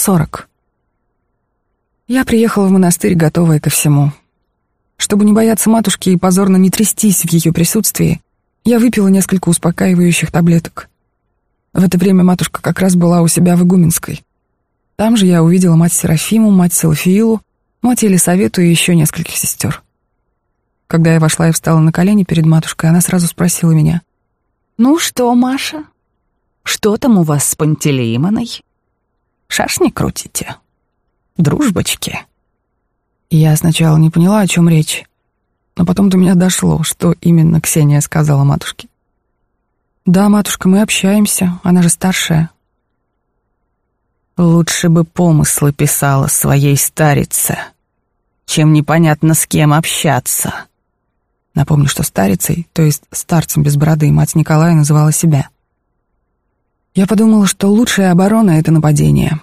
Сорок. Я приехала в монастырь, готовая ко всему. Чтобы не бояться матушки и позорно не трястись в ее присутствии, я выпила несколько успокаивающих таблеток. В это время матушка как раз была у себя в Игуменской. Там же я увидела мать Серафиму, мать Селфиилу, мать Елисавету и еще нескольких сестер. Когда я вошла и встала на колени перед матушкой, она сразу спросила меня. «Ну что, Маша, что там у вас с Пантелеймоной? Шашни крутите? Дружбочки?» Я сначала не поняла, о чем речь, но потом до меня дошло, что именно Ксения сказала матушке. «Да, матушка, мы общаемся, она же старшая». «Лучше бы помыслы писала своей старице, чем непонятно с кем общаться». Напомню, что старицей, то есть старцем без бороды, мать Николая называла себя. Я подумала, что лучшая оборона — это нападение.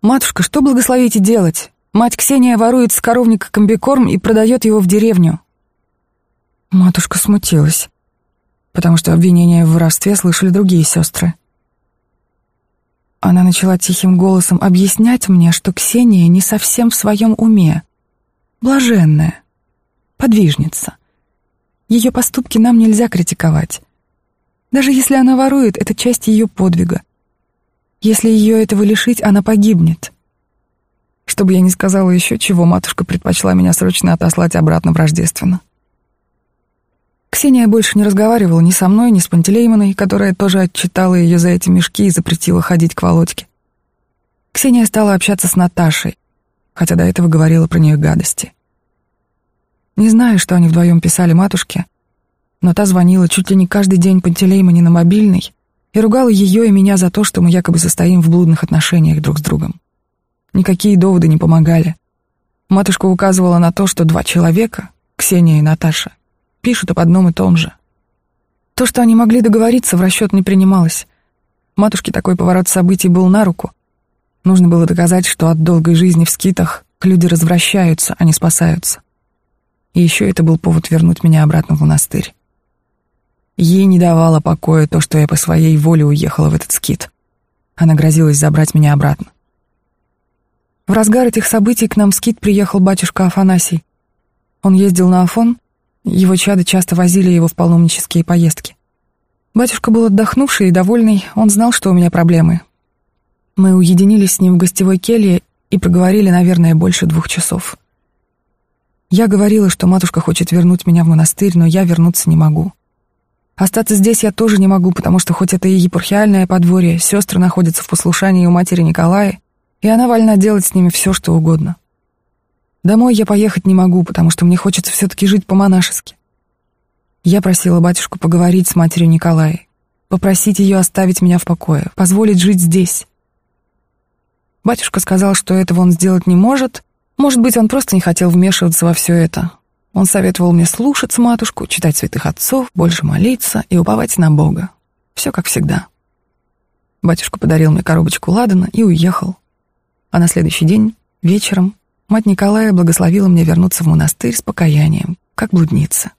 «Матушка, что благословите делать? Мать Ксения ворует с коровника комбикорм и продает его в деревню. Матушка смутилась, потому что обвинения в воровстве слышали другие сестры. Она начала тихим голосом объяснять мне, что Ксения не совсем в своем уме, блаженная, подвижница. Ее поступки нам нельзя критиковать. Даже если она ворует, это часть ее подвига. Если ее этого лишить, она погибнет. Чтобы я не сказала еще чего, матушка предпочла меня срочно отослать обратно в Рождественно. Ксения больше не разговаривала ни со мной, ни с Пантелеймоной, которая тоже отчитала ее за эти мешки и запретила ходить к Володьке. Ксения стала общаться с Наташей, хотя до этого говорила про нее гадости. Не знаю, что они вдвоем писали матушке, но та звонила чуть ли не каждый день Пантелеймоне на мобильный и ругала ее и меня за то, что мы якобы состоим в блудных отношениях друг с другом. Никакие доводы не помогали. Матушка указывала на то, что два человека, Ксения и Наташа, пишут об одном и том же. То, что они могли договориться, в расчет не принималось. Матушке такой поворот событий был на руку. Нужно было доказать, что от долгой жизни в скитах люди развращаются, а не спасаются. И еще это был повод вернуть меня обратно в монастырь. Ей не давало покоя то, что я по своей воле уехала в этот скит. Она грозилась забрать меня обратно. В разгар этих событий к нам в скит приехал батюшка Афанасий. Он ездил на Афон, его чады часто возили его в паломнические поездки. Батюшка был отдохнувший и довольный, он знал, что у меня проблемы. Мы уединились с ним в гостевой келье и проговорили, наверное, больше двух часов. Я говорила, что матушка хочет вернуть меня в монастырь, но я вернуться не могу. Остаться здесь я тоже не могу, потому что хоть это и епархиальное подворье, сестры находятся в послушании у матери Николая, и она вольна делать с ними все, что угодно. Домой я поехать не могу, потому что мне хочется все-таки жить по-монашески. Я просила батюшку поговорить с матерью Николая, попросить ее оставить меня в покое, позволить жить здесь. Батюшка сказал, что этого он сделать не может, может быть, он просто не хотел вмешиваться во все это. Он советовал мне слушаться матушку, читать святых отцов, больше молиться и уповать на Бога. Все как всегда. Батюшка подарил мне коробочку ладана и уехал. А на следующий день, вечером, мать Николая благословила мне вернуться в монастырь с покаянием, как блудница.